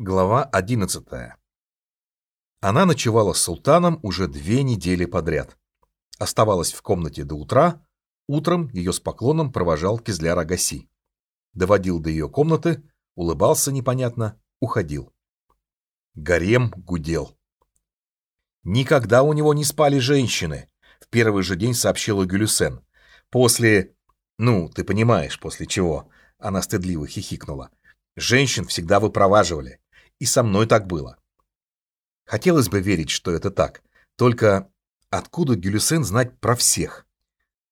Глава 11. Она ночевала с султаном уже две недели подряд. Оставалась в комнате до утра, утром ее с поклоном провожал Кизляр Агаси. Доводил до ее комнаты, улыбался непонятно, уходил. Гарем гудел. Никогда у него не спали женщины, в первый же день сообщила Гюлюсен. После... Ну, ты понимаешь, после чего. Она стыдливо хихикнула. Женщин всегда выпроваживали. И со мной так было. Хотелось бы верить, что это так. Только откуда Гюлюсен знать про всех?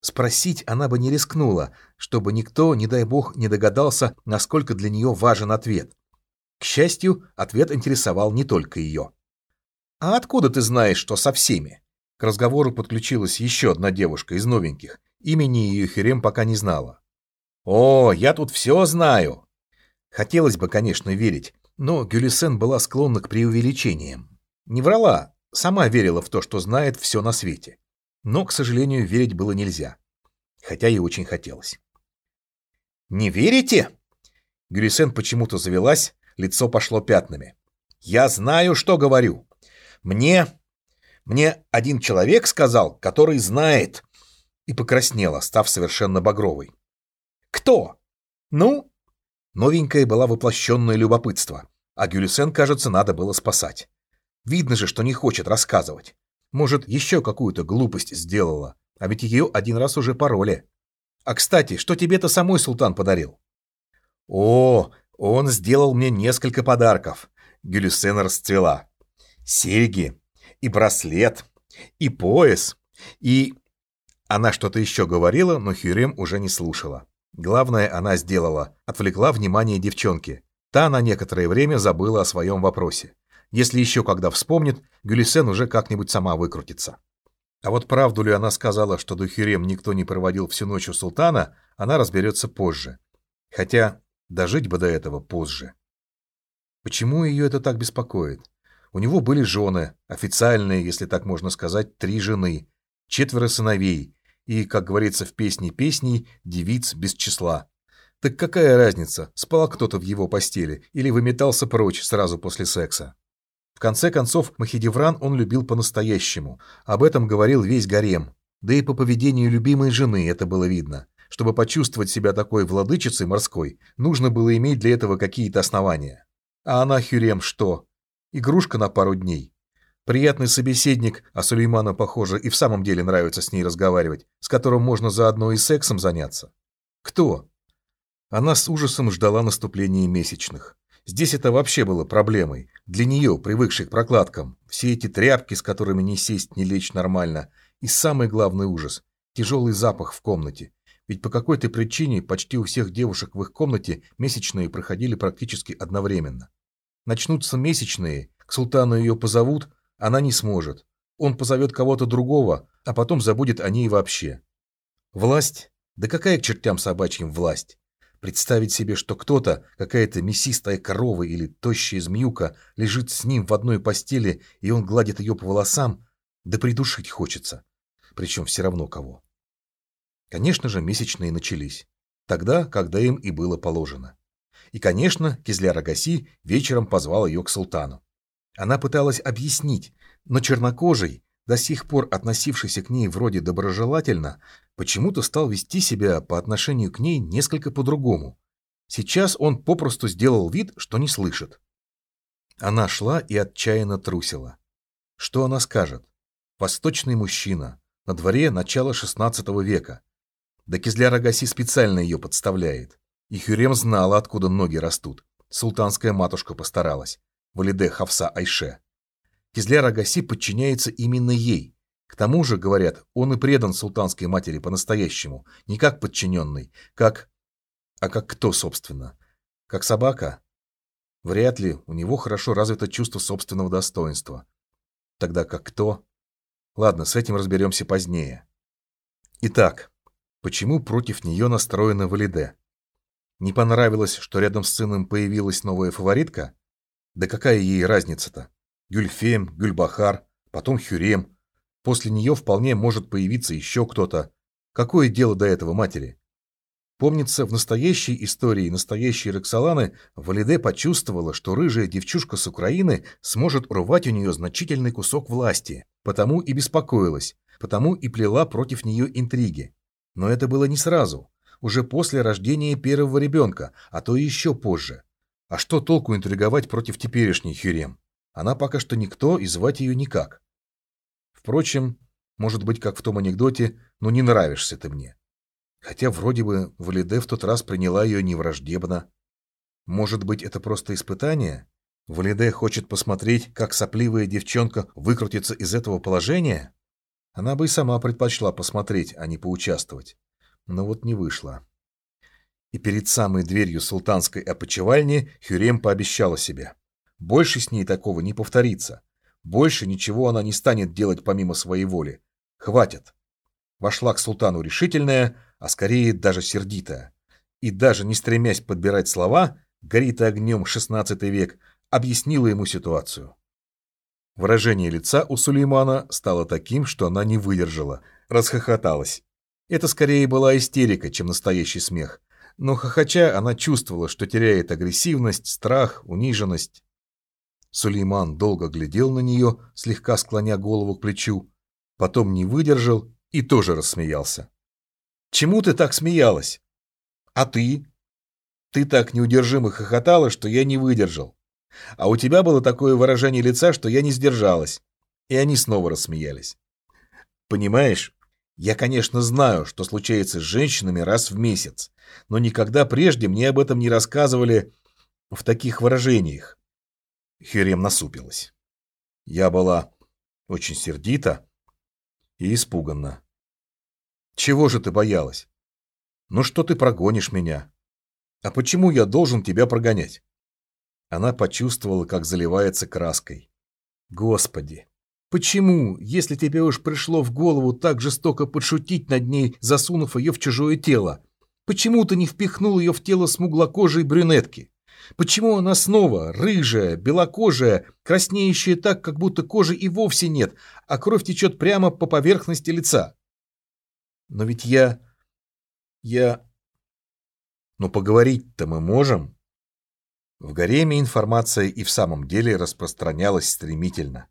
Спросить она бы не рискнула, чтобы никто, не дай бог, не догадался, насколько для нее важен ответ. К счастью, ответ интересовал не только ее. «А откуда ты знаешь, что со всеми?» К разговору подключилась еще одна девушка из новеньких. Имени ее Херем пока не знала. «О, я тут все знаю!» Хотелось бы, конечно, верить, но Гюлисен была склонна к преувеличениям. Не врала, сама верила в то, что знает все на свете. Но, к сожалению, верить было нельзя. Хотя и очень хотелось. «Не верите?» Гюлисен почему-то завелась, лицо пошло пятнами. «Я знаю, что говорю. Мне... Мне один человек сказал, который знает...» И покраснела, став совершенно багровой. «Кто? Ну?» Новенькая была воплощенное любопытство, а Гюлисен, кажется, надо было спасать. Видно же, что не хочет рассказывать. Может, еще какую-то глупость сделала, а ведь ее один раз уже пароли. А, кстати, что тебе-то самой султан подарил? О, он сделал мне несколько подарков. Гюлисен расцвела. Серьги, и браслет, и пояс, и... Она что-то еще говорила, но Хюрем уже не слушала. Главное она сделала, отвлекла внимание девчонки. Та на некоторое время забыла о своем вопросе. Если еще когда вспомнит, Гюлисен уже как-нибудь сама выкрутится. А вот правду ли она сказала, что до Хюрем никто не проводил всю ночь у султана, она разберется позже. Хотя дожить бы до этого позже. Почему ее это так беспокоит? У него были жены, официальные, если так можно сказать, три жены, четверо сыновей, и, как говорится в песне песней, девиц без числа. Так какая разница, спал кто-то в его постели или выметался прочь сразу после секса? В конце концов, Махидевран он любил по-настоящему. Об этом говорил весь гарем. Да и по поведению любимой жены это было видно. Чтобы почувствовать себя такой владычицей морской, нужно было иметь для этого какие-то основания. А она, Хюрем, что? Игрушка на пару дней. Приятный собеседник, а Сулейману, похоже, и в самом деле нравится с ней разговаривать, с которым можно заодно и сексом заняться. Кто? Она с ужасом ждала наступления месячных. Здесь это вообще было проблемой. Для нее, привыкшей к прокладкам, все эти тряпки, с которыми не сесть, не лечь нормально. И самый главный ужас – тяжелый запах в комнате. Ведь по какой-то причине почти у всех девушек в их комнате месячные проходили практически одновременно. Начнутся месячные, к султану ее позовут, она не сможет. Он позовет кого-то другого, а потом забудет о ней вообще. Власть? Да какая к чертям собачьим власть? Представить себе, что кто-то, какая-то мясистая корова или тощая змеюка, лежит с ним в одной постели, и он гладит ее по волосам, да придушить хочется. Причем все равно кого. Конечно же, месячные начались. Тогда, когда им и было положено. И, конечно, Кизляр Агаси вечером позвал ее к султану. Она пыталась объяснить, но чернокожий, до сих пор относившийся к ней вроде доброжелательно, почему-то стал вести себя по отношению к ней несколько по-другому. Сейчас он попросту сделал вид, что не слышит. Она шла и отчаянно трусила. Что она скажет? Восточный мужчина. На дворе начало XVI века. Да Кизляр Агаси специально ее подставляет. И Хюрем знала, откуда ноги растут. Султанская матушка постаралась. Валиде Хавса Айше. Кизляр Агаси подчиняется именно ей. К тому же, говорят, он и предан султанской матери по-настоящему, не как подчиненный, как... А как кто, собственно? Как собака? Вряд ли, у него хорошо развито чувство собственного достоинства. Тогда как кто? Ладно, с этим разберемся позднее. Итак, почему против нее настроена Валиде? Не понравилось, что рядом с сыном появилась новая фаворитка? Да какая ей разница-то? Гюльфем, Гюльбахар, потом Хюрем. После нее вполне может появиться еще кто-то. Какое дело до этого матери? Помнится, в настоящей истории настоящей Роксоланы Валиде почувствовала, что рыжая девчушка с Украины сможет урвать у нее значительный кусок власти, потому и беспокоилась, потому и плела против нее интриги. Но это было не сразу, уже после рождения первого ребенка, а то еще позже. А что толку интриговать против теперешней Хюрем? Она пока что никто и звать ее никак. Впрочем, может быть, как в том анекдоте, но не нравишься ты мне. Хотя вроде бы Валиде в тот раз приняла ее невраждебно. Может быть, это просто испытание? Валиде хочет посмотреть, как сопливая девчонка выкрутится из этого положения? Она бы и сама предпочла посмотреть, а не поучаствовать. Но вот не вышло. И перед самой дверью султанской опочивальни Хюрем пообещала себе. Больше с ней такого не повторится. Больше ничего она не станет делать помимо своей воли. Хватит. Вошла к султану решительная, а скорее даже сердитая. И даже не стремясь подбирать слова, горит огнем XVI век, объяснила ему ситуацию. Выражение лица у Сулеймана стало таким, что она не выдержала, расхохоталась. Это скорее была истерика, чем настоящий смех. Но хохоча она чувствовала, что теряет агрессивность, страх, униженность. Сулейман долго глядел на нее, слегка склоня голову к плечу, потом не выдержал и тоже рассмеялся. Чему ты так смеялась? А ты? Ты так неудержимо хохотала, что я не выдержал. А у тебя было такое выражение лица, что я не сдержалась. И они снова рассмеялись. Понимаешь, я, конечно, знаю, что случается с женщинами раз в месяц, но никогда прежде мне об этом не рассказывали в таких выражениях. Хюрем насупилась. Я была очень сердита и испуганна. Чего же ты боялась? Ну что ты прогонишь меня? А почему я должен тебя прогонять? Она почувствовала, как заливается краской. Господи, почему, если тебе уж пришло в голову так жестоко подшутить над ней, засунув ее в чужое тело, почему ты не впихнул ее в тело смуглокожей брюнетки? Почему она снова рыжая, белокожая, краснеющая так, как будто кожи и вовсе нет, а кровь течет прямо по поверхности лица? Но ведь я... я... Но поговорить-то мы можем. В гареме информация и в самом деле распространялась стремительно.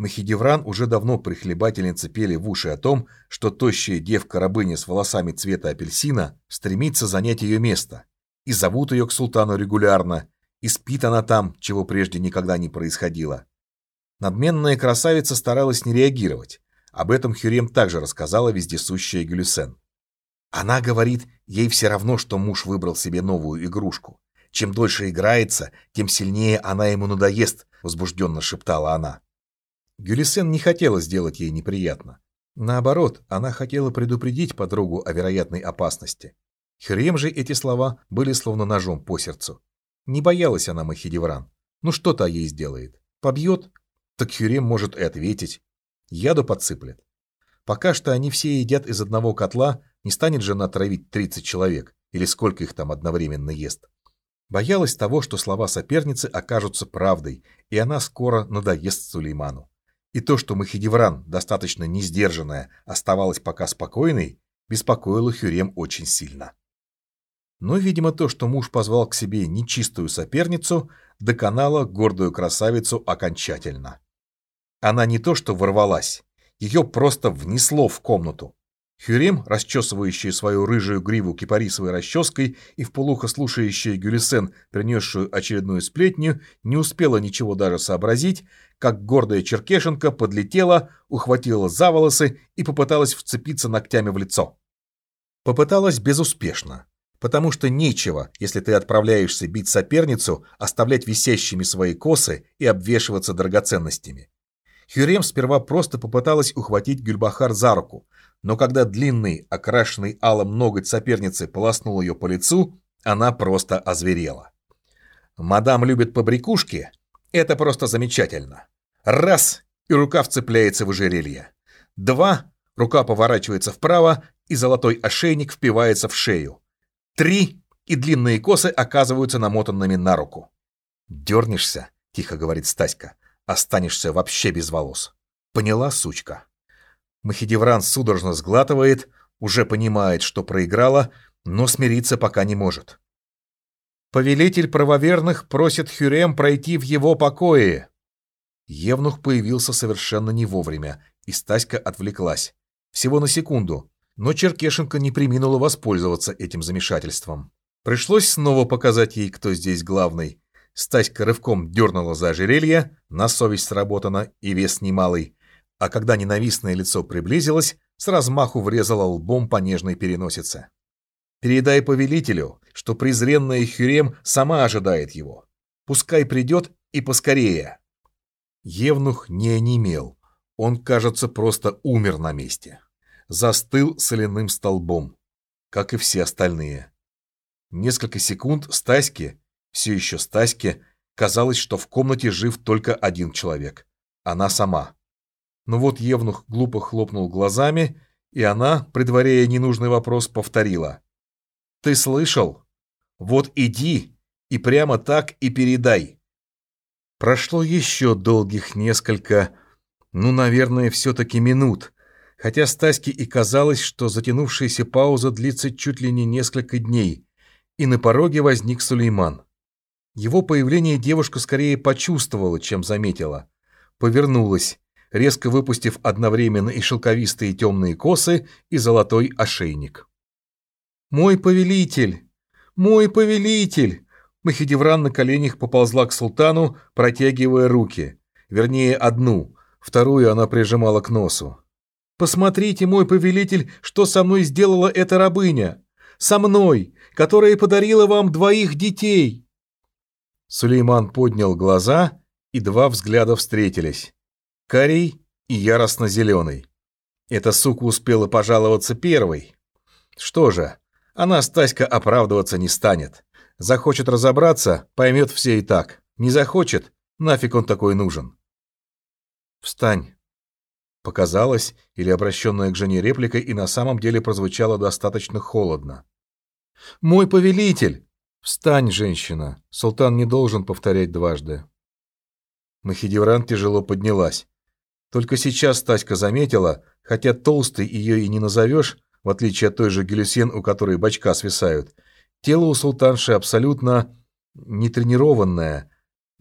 Махидевран уже давно прихлебательницы пели в уши о том, что тощая девка-рабыня с волосами цвета апельсина стремится занять ее место. И зовут ее к султану регулярно, и спит она там, чего прежде никогда не происходило. Надменная красавица старалась не реагировать, об этом Хюрем также рассказала вездесущая Гюлюсен. Она говорит, ей все равно, что муж выбрал себе новую игрушку. Чем дольше играется, тем сильнее она ему надоест, возбужденно шептала она. Гюлисен не хотела сделать ей неприятно. Наоборот, она хотела предупредить подругу о вероятной опасности. Хюрем же эти слова были словно ножом по сердцу. Не боялась она Махидевран. Ну что та ей сделает? Побьет? Так Хюрем может и ответить. Яду подсыплет. Пока что они все едят из одного котла, не станет же натравить 30 человек, или сколько их там одновременно ест. Боялась того, что слова соперницы окажутся правдой, и она скоро надоест Сулейману. И то, что Махидевран, достаточно несдержанная, оставалась пока спокойной, беспокоило Хюрем очень сильно. Но, видимо, то, что муж позвал к себе нечистую соперницу, доконало гордую красавицу окончательно. Она не то что ворвалась, ее просто внесло в комнату. Хюрем, расчесывающая свою рыжую гриву кипарисовой расческой и вполуха слушающая Гюлисен, принесшую очередную сплетню, не успела ничего даже сообразить, как гордая черкешенка подлетела, ухватила за волосы и попыталась вцепиться ногтями в лицо. Попыталась безуспешно, потому что нечего, если ты отправляешься бить соперницу, оставлять висящими свои косы и обвешиваться драгоценностями. Хюрем сперва просто попыталась ухватить Гюльбахар за руку, но когда длинный, окрашенный алым ноготь соперницы полоснул ее по лицу, она просто озверела. «Мадам любит побрякушки? Это просто замечательно. Раз — и рука вцепляется в ожерелье. Два — рука поворачивается вправо, и золотой ошейник впивается в шею. Три — и длинные косы оказываются намотанными на руку. «Дернешься?» — тихо говорит Стаська останешься вообще без волос. Поняла, сучка? Махидевран судорожно сглатывает, уже понимает, что проиграла, но смириться пока не может. Повелитель правоверных просит Хюрем пройти в его покое. Евнух появился совершенно не вовремя, и Стаська отвлеклась. Всего на секунду, но Черкешенко не приминула воспользоваться этим замешательством. Пришлось снова показать ей, кто здесь главный. Стаська рывком дернула за ожерелье, на совесть сработано и вес немалый, а когда ненавистное лицо приблизилось, с размаху врезала лбом по нежной переносице. «Передай повелителю, что презренная Хюрем сама ожидает его. Пускай придет и поскорее». Евнух не онемел. Он, кажется, просто умер на месте. Застыл соляным столбом, как и все остальные. Несколько секунд Стаське, все еще Стаське, казалось, что в комнате жив только один человек. Она сама. Но вот Евнух глупо хлопнул глазами, и она, предваряя ненужный вопрос, повторила. «Ты слышал? Вот иди и прямо так и передай». Прошло еще долгих несколько, ну, наверное, все-таки минут, хотя Стаське и казалось, что затянувшаяся пауза длится чуть ли не несколько дней, и на пороге возник Сулейман. Его появление девушка скорее почувствовала, чем заметила. Повернулась, резко выпустив одновременно и шелковистые темные косы, и золотой ошейник. «Мой повелитель! Мой повелитель!» Махидевран на коленях поползла к султану, протягивая руки. Вернее, одну, вторую она прижимала к носу. «Посмотрите, мой повелитель, что со мной сделала эта рабыня! Со мной, которая подарила вам двоих детей!» Сулейман поднял глаза, и два взгляда встретились. Карий и яростно-зеленый. Эта сука успела пожаловаться первой. Что же, она Стаська оправдываться не станет. Захочет разобраться, поймет все и так. Не захочет, нафиг он такой нужен. «Встань!» Показалось, или обращенная к жене реплика и на самом деле прозвучало достаточно холодно. «Мой повелитель!» «Встань, женщина! Султан не должен повторять дважды». Махидевран тяжело поднялась. Только сейчас Стаська заметила, хотя толстой ее и не назовешь, в отличие от той же Гелюсен, у которой бочка свисают, тело у султанши абсолютно нетренированное.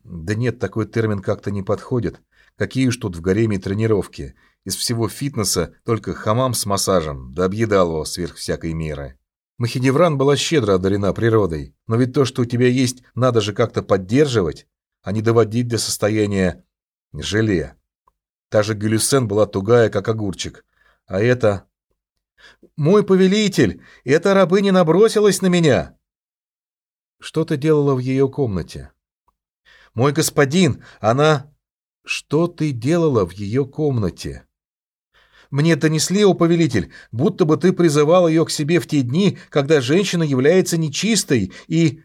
Да нет, такой термин как-то не подходит. Какие уж тут в гареме тренировки. Из всего фитнеса только хамам с массажем, да объедалово сверх всякой меры. Махидевран была щедро одарена природой, но ведь то, что у тебя есть, надо же как-то поддерживать, а не доводить до состояния желе. Та же Гюлюсен была тугая, как огурчик. А это... «Мой повелитель! Эта рабыня набросилась на меня!» «Что ты делала в ее комнате?» «Мой господин! Она...» «Что ты делала в ее комнате?» «Мне донесли, о повелитель, будто бы ты призывал ее к себе в те дни, когда женщина является нечистой, и...»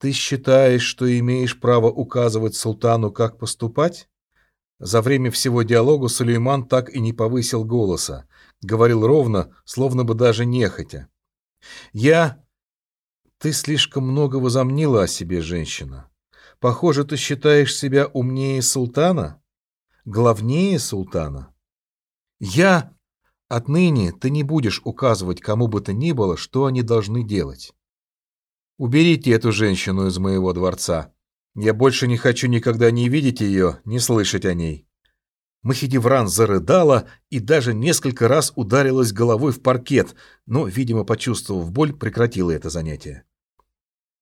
«Ты считаешь, что имеешь право указывать султану, как поступать?» За время всего диалога Сулейман так и не повысил голоса. Говорил ровно, словно бы даже нехотя. «Я...» «Ты слишком много возомнила о себе, женщина. Похоже, ты считаешь себя умнее султана? Главнее султана? Я...» Отныне ты не будешь указывать кому бы то ни было, что они должны делать. Уберите эту женщину из моего дворца. Я больше не хочу никогда не видеть ее, не слышать о ней. Махидевран зарыдала и даже несколько раз ударилась головой в паркет, но, видимо, почувствовав боль, прекратила это занятие.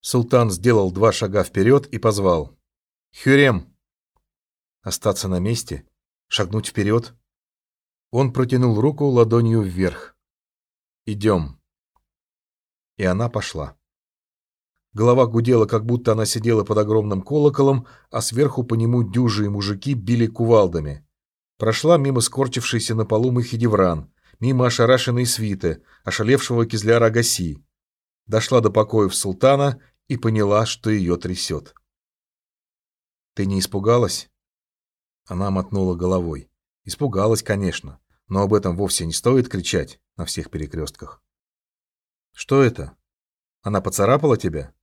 Султан сделал два шага вперед и позвал. «Хюрем!» Остаться на месте? Шагнуть вперед? Он протянул руку ладонью вверх. «Идем». И она пошла. Голова гудела, как будто она сидела под огромным колоколом, а сверху по нему дюжи и мужики били кувалдами. Прошла мимо скорчившейся на полу Махидевран, мимо ошарашенной свиты, ошалевшего кизляра Агаси. Дошла до покоев султана и поняла, что ее трясет. «Ты не испугалась?» Она мотнула головой. Испугалась, конечно, но об этом вовсе не стоит кричать на всех перекрестках. «Что это? Она поцарапала тебя?»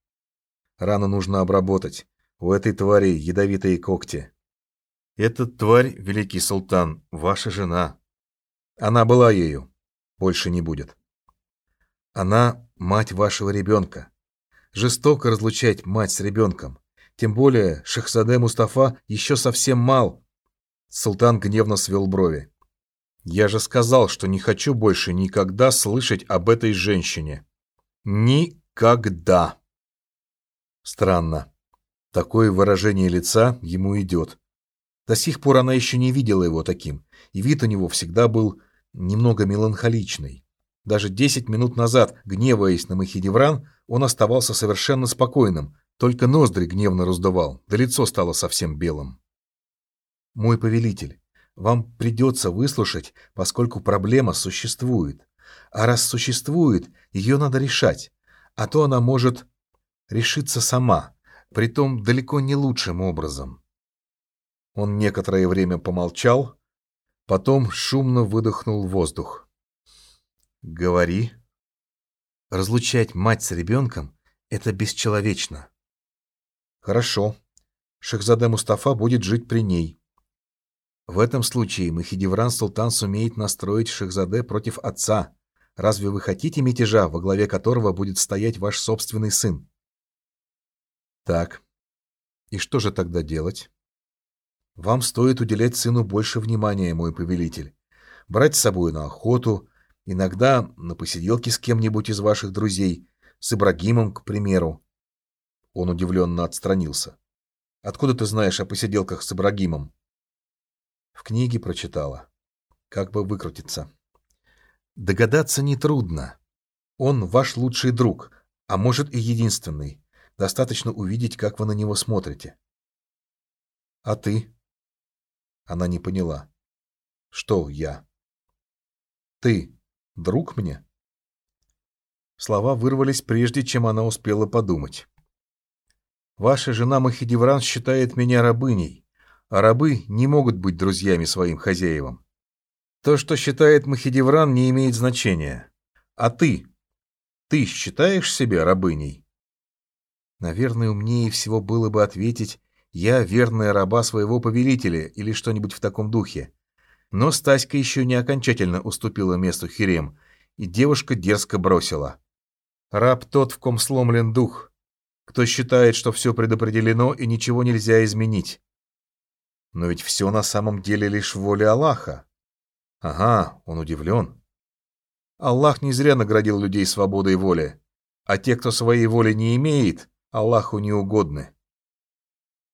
Рану нужно обработать. У этой твари ядовитые когти. Эта тварь, великий султан, ваша жена. Она была ею. Больше не будет. Она мать вашего ребенка. Жестоко разлучать мать с ребенком. Тем более Шахзаде Мустафа еще совсем мал. Султан гневно свел брови. Я же сказал, что не хочу больше никогда слышать об этой женщине. Никогда. Странно. Такое выражение лица ему идет. До сих пор она еще не видела его таким, и вид у него всегда был немного меланхоличный. Даже десять минут назад, гневаясь на Махидевран, он оставался совершенно спокойным, только ноздри гневно раздувал, да лицо стало совсем белым. «Мой повелитель, вам придется выслушать, поскольку проблема существует. А раз существует, ее надо решать, а то она может решиться сама, притом далеко не лучшим образом». Он некоторое время помолчал, потом шумно выдохнул воздух. Говори. Разлучать мать с ребенком — это бесчеловечно. Хорошо. Шахзаде Мустафа будет жить при ней. В этом случае Махидевран Султан сумеет настроить Шахзаде против отца. Разве вы хотите мятежа, во главе которого будет стоять ваш собственный сын? Так. И что же тогда делать? Вам стоит уделять сыну больше внимания, мой повелитель. Брать с собой на охоту, Иногда на посиделке с кем-нибудь из ваших друзей, с Ибрагимом, к примеру. Он удивленно отстранился. Откуда ты знаешь о посиделках с Ибрагимом? В книге прочитала. Как бы выкрутиться. Догадаться нетрудно. Он ваш лучший друг, а может и единственный. Достаточно увидеть, как вы на него смотрите. А ты? Она не поняла. Что я? Ты Друг мне?» Слова вырвались прежде, чем она успела подумать. «Ваша жена Махидевран считает меня рабыней, а рабы не могут быть друзьями своим хозяевам. То, что считает Махидевран, не имеет значения. А ты? Ты считаешь себя рабыней?» Наверное, умнее всего было бы ответить «Я верная раба своего повелителя» или что-нибудь в таком духе. Но Стаська еще не окончательно уступила месту Хирем, и девушка дерзко бросила. «Раб тот, в ком сломлен дух, кто считает, что все предопределено и ничего нельзя изменить. Но ведь все на самом деле лишь воля Аллаха. Ага, он удивлен. Аллах не зря наградил людей свободой воли, а те, кто своей воли не имеет, Аллаху не угодны.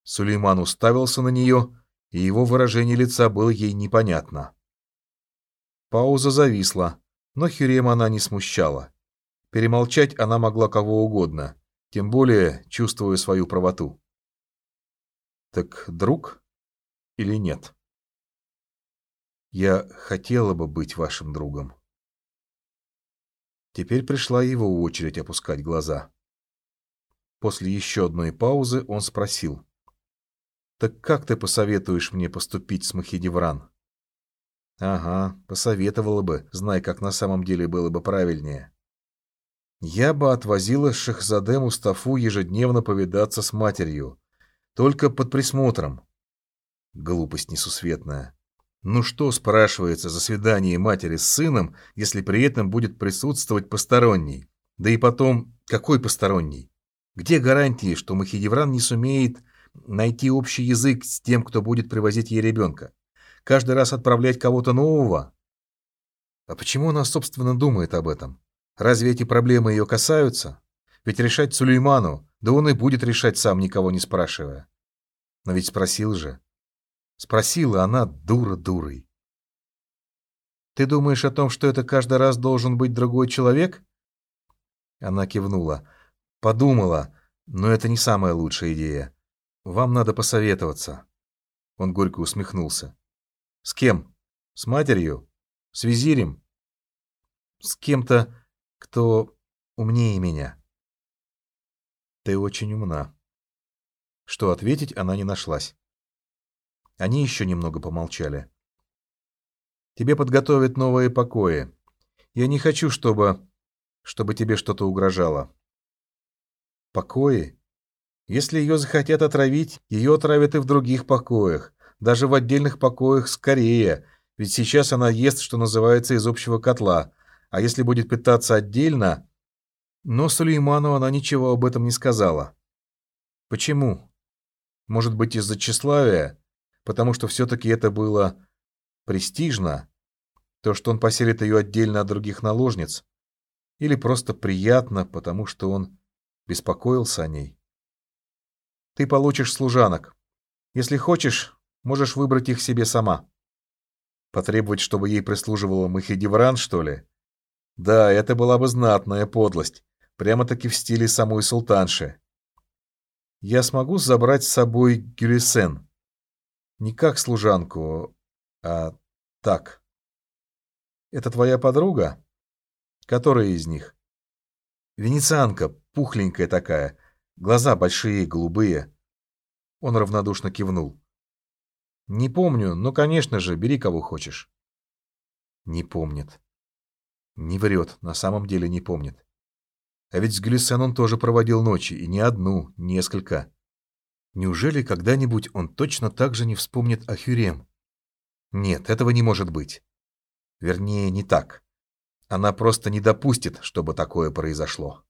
Сулейман уставился на нее, и его выражение лица было ей непонятно. Пауза зависла, но Хюрема она не смущала. Перемолчать она могла кого угодно, тем более чувствуя свою правоту. «Так друг или нет?» «Я хотела бы быть вашим другом». Теперь пришла его очередь опускать глаза. После еще одной паузы он спросил. Так как ты посоветуешь мне поступить с Махидевран? Ага, посоветовала бы, зная, как на самом деле было бы правильнее. Я бы отвозила Шахзаде Мустафу ежедневно повидаться с матерью. Только под присмотром. Глупость несусветная. Ну что, спрашивается, за свидание матери с сыном, если при этом будет присутствовать посторонний? Да и потом, какой посторонний? Где гарантии, что Махидевран не сумеет найти общий язык с тем, кто будет привозить ей ребенка. Каждый раз отправлять кого-то нового. А почему она, собственно, думает об этом? Разве эти проблемы ее касаются? Ведь решать Сулейману, да он и будет решать сам, никого не спрашивая. Но ведь спросил же. Спросила она дура дурой. «Ты думаешь о том, что это каждый раз должен быть другой человек?» Она кивнула. Подумала, но это не самая лучшая идея. Вам надо посоветоваться. Он горько усмехнулся. С кем? С матерью? С визирем? С кем-то, кто умнее меня. Ты очень умна. Что ответить она не нашлась. Они еще немного помолчали. Тебе подготовят новые покои. Я не хочу, чтобы... чтобы тебе что-то угрожало. Покои? Если ее захотят отравить, ее отравят и в других покоях, даже в отдельных покоях скорее, ведь сейчас она ест, что называется, из общего котла, а если будет питаться отдельно, Но Сулейману она ничего об этом не сказала. Почему? Может быть, из-за тщеславия? Потому что все-таки это было престижно? То, что он поселит ее отдельно от других наложниц? Или просто приятно, потому что он беспокоился о ней? Ты получишь служанок. Если хочешь, можешь выбрать их себе сама. Потребовать, чтобы ей прислуживала Махидевран, что ли? Да, это была бы знатная подлость. Прямо-таки в стиле самой султанши. Я смогу забрать с собой Гюлисен. Не как служанку, а так. Это твоя подруга? Которая из них? Венецианка, пухленькая такая, глаза большие, голубые. Он равнодушно кивнул. Не помню, но, конечно же, бери кого хочешь. Не помнит. Не врет, на самом деле не помнит. А ведь с Глюсен он тоже проводил ночи, и не одну, несколько. Неужели когда-нибудь он точно так же не вспомнит о Хюрем? Нет, этого не может быть. Вернее, не так. Она просто не допустит, чтобы такое произошло.